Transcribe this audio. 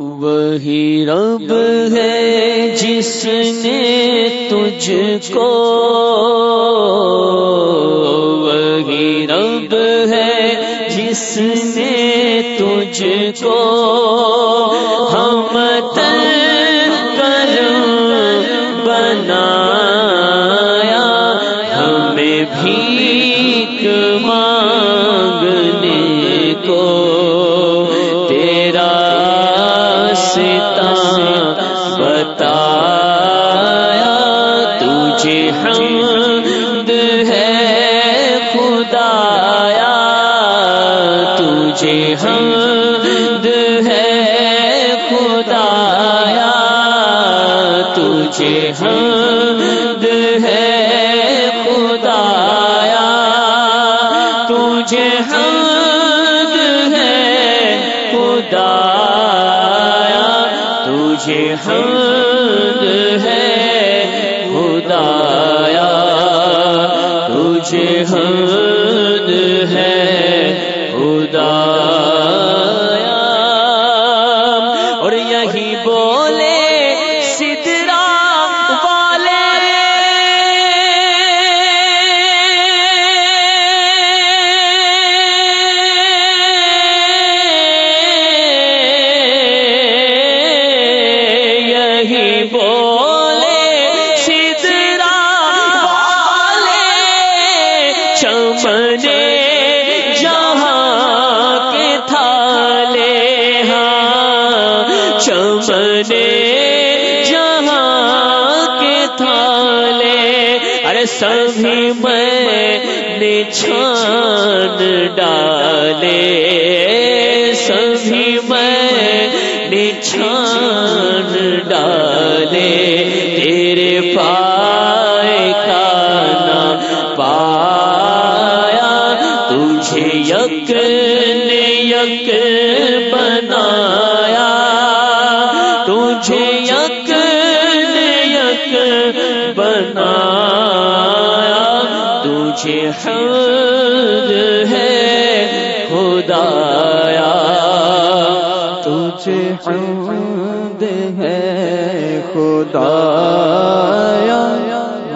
وہی رب ہے جس نے تجھ کو وہی رب ہے جس نے تجھ کو ہم تر کر بنایا، ہمیں بھی مانگنے تجھے حمد ہے خدایا تجھے حمد ہے خدایا تجھے حمد ہے خدایا تجھے حمد یہی بولے سدرا والے ہاں، چمنے جہاں کے تھالے ارے سبھی میں چھان ڈالے۔ نے یک بنایا، تجھے یک یک بنایا، تجھے حمد ہے خدایا، تجھے حمد ہے خدا